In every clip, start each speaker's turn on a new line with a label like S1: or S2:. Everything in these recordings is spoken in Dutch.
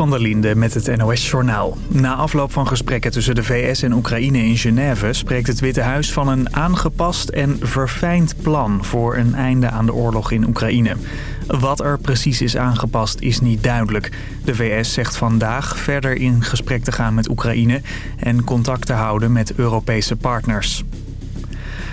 S1: Van der Linde met het NOS-journaal. Na afloop van gesprekken tussen de VS en Oekraïne in Genève... spreekt het Witte Huis van een aangepast en verfijnd plan... voor een einde aan de oorlog in Oekraïne. Wat er precies is aangepast is niet duidelijk. De VS zegt vandaag verder in gesprek te gaan met Oekraïne... en contact te houden met Europese partners.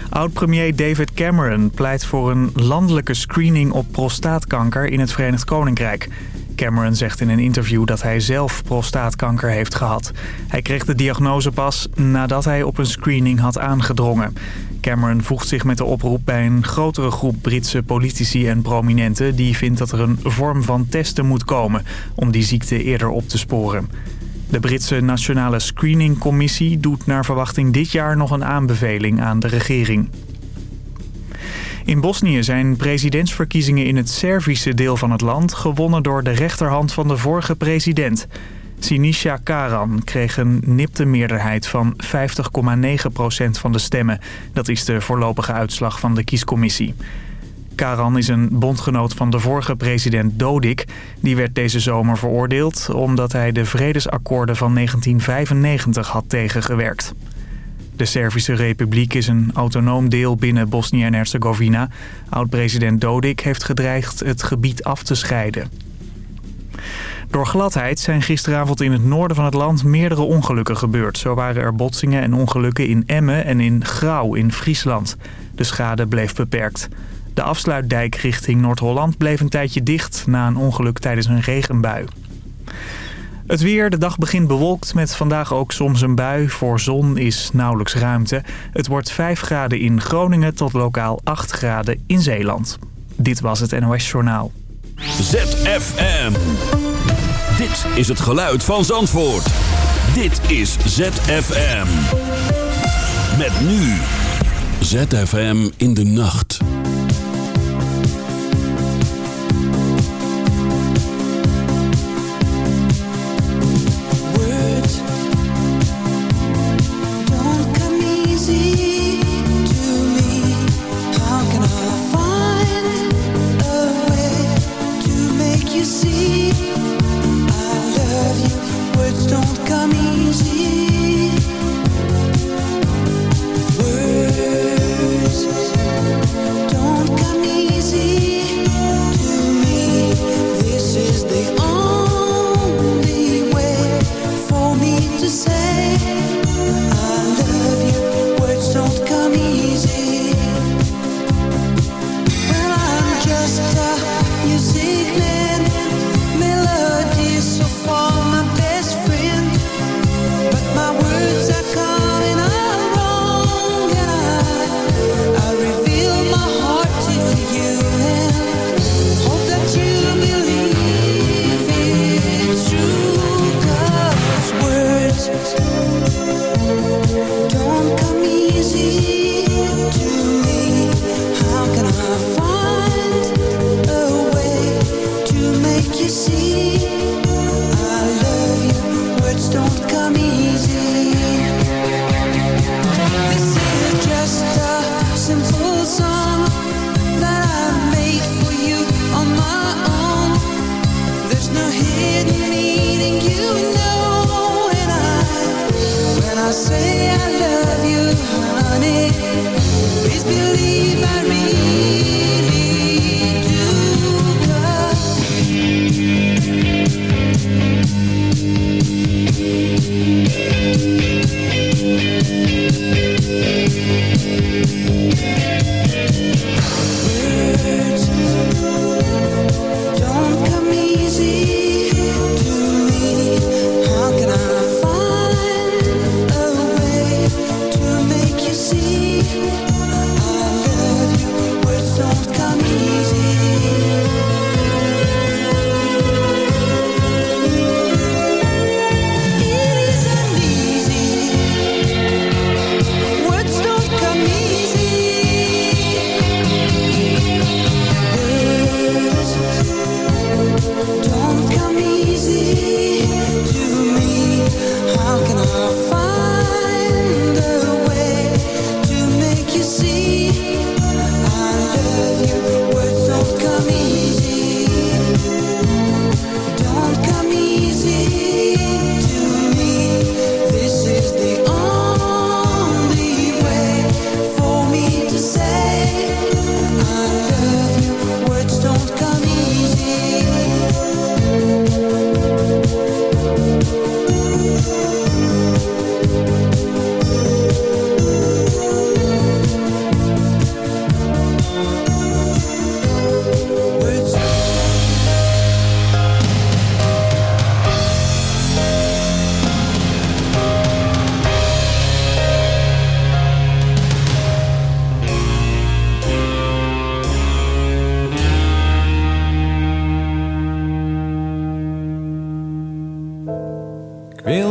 S1: Oud-premier David Cameron pleit voor een landelijke screening op prostaatkanker in het Verenigd Koninkrijk... Cameron zegt in een interview dat hij zelf prostaatkanker heeft gehad. Hij kreeg de diagnose pas nadat hij op een screening had aangedrongen. Cameron voegt zich met de oproep bij een grotere groep Britse politici en prominenten... die vindt dat er een vorm van testen moet komen om die ziekte eerder op te sporen. De Britse Nationale Screening Commissie doet naar verwachting dit jaar nog een aanbeveling aan de regering. In Bosnië zijn presidentsverkiezingen in het Servische deel van het land... gewonnen door de rechterhand van de vorige president. Sinisa Karan kreeg een nipte meerderheid van 50,9% van de stemmen. Dat is de voorlopige uitslag van de kiescommissie. Karan is een bondgenoot van de vorige president Dodik. Die werd deze zomer veroordeeld omdat hij de vredesakkoorden van 1995 had tegengewerkt. De Servische Republiek is een autonoom deel binnen Bosnië en Herzegovina. Oud-president Dodik heeft gedreigd het gebied af te scheiden. Door gladheid zijn gisteravond in het noorden van het land meerdere ongelukken gebeurd. Zo waren er botsingen en ongelukken in Emmen en in Grauw in Friesland. De schade bleef beperkt. De afsluitdijk richting Noord-Holland bleef een tijdje dicht na een ongeluk tijdens een regenbui. Het weer, de dag begint bewolkt met vandaag ook soms een bui. Voor zon is nauwelijks ruimte. Het wordt 5 graden in Groningen tot lokaal 8 graden in Zeeland. Dit was het NOS Journaal.
S2: ZFM. Dit is het geluid van Zandvoort. Dit is ZFM. Met nu. ZFM in de nacht.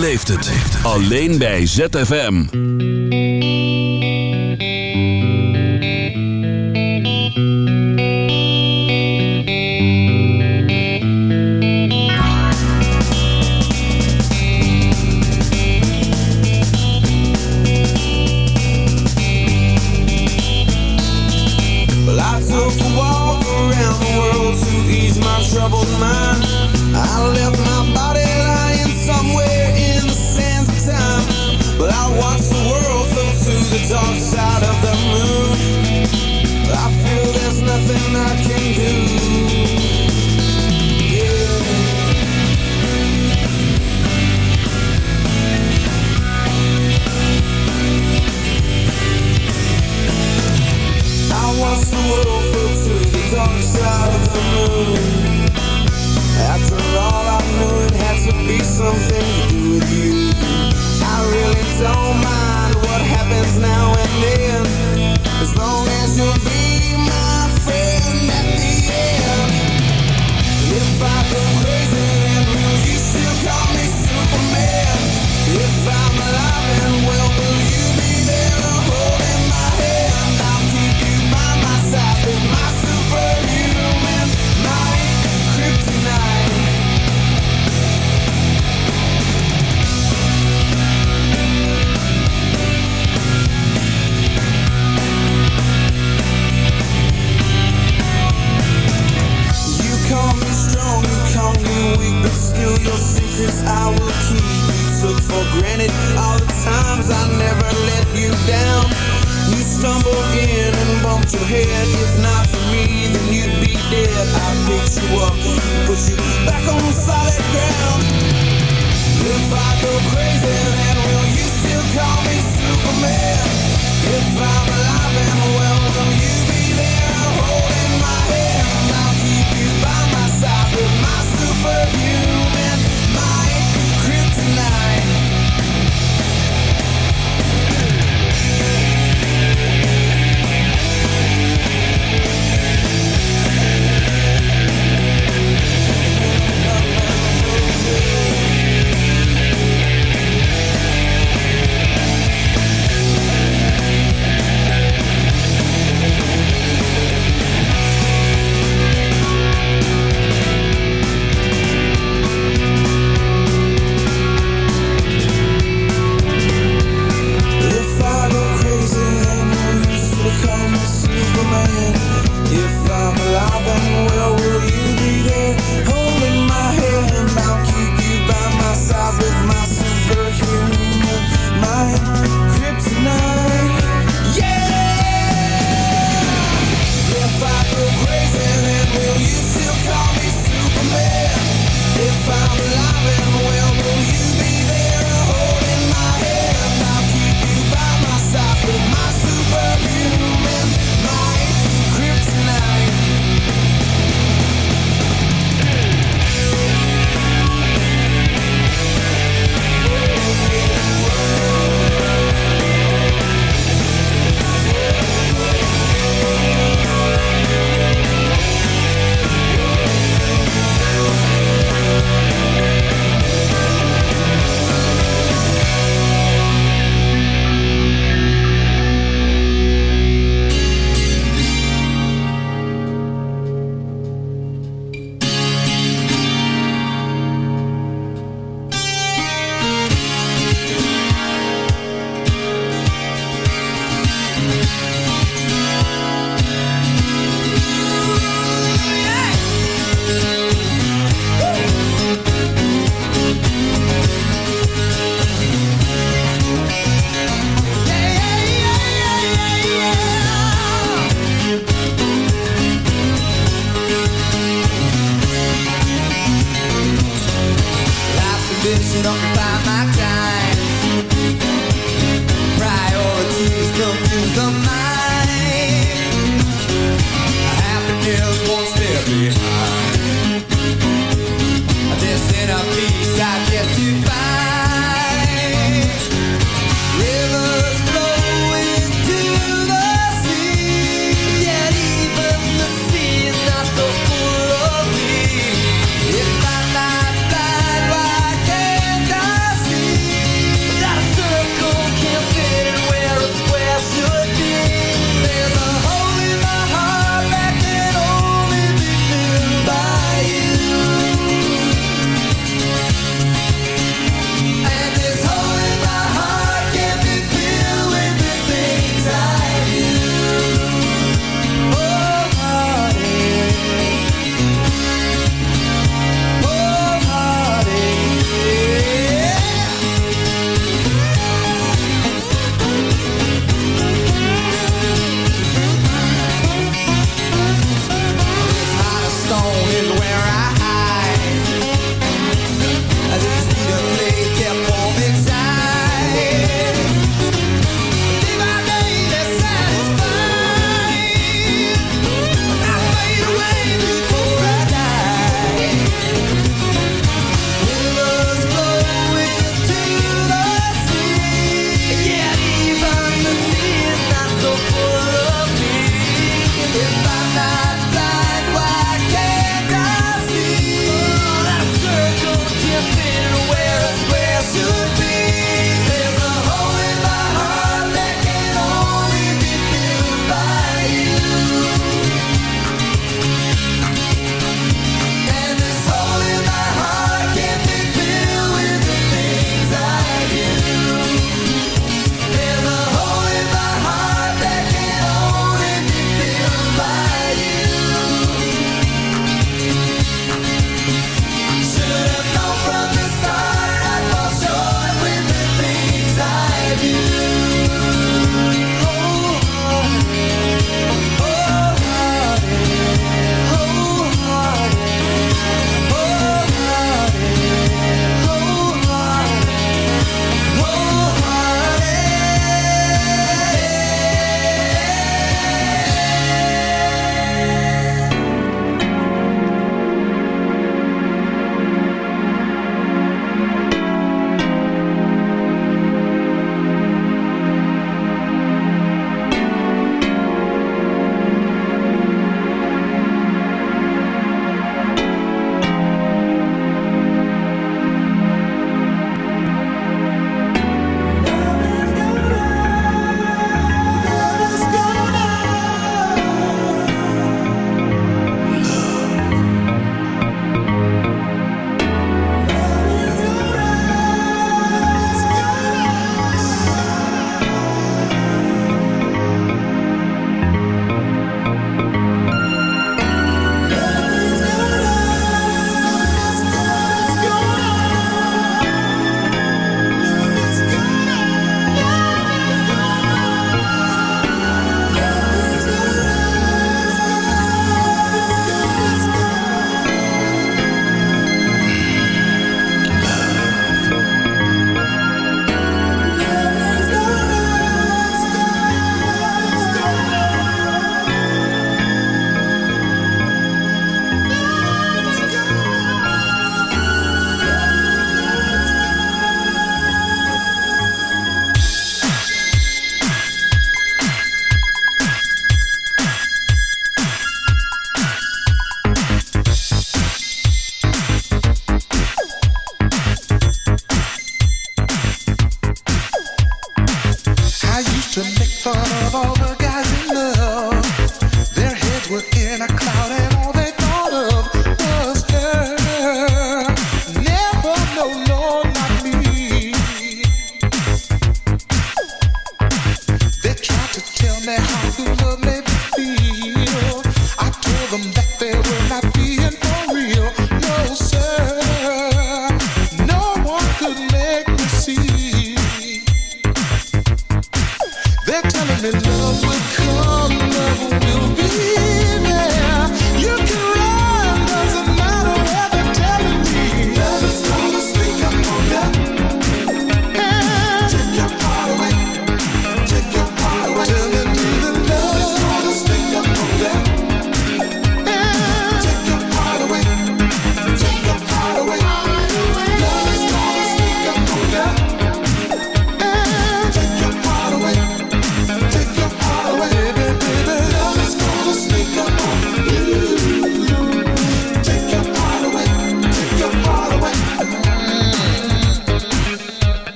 S3: Beleeft het. Alleen bij ZFM.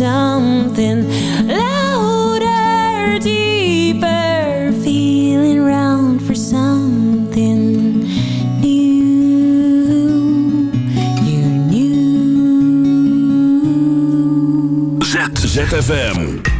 S4: something louder, deeper, feeling round for something new. You're new.
S2: ZFM.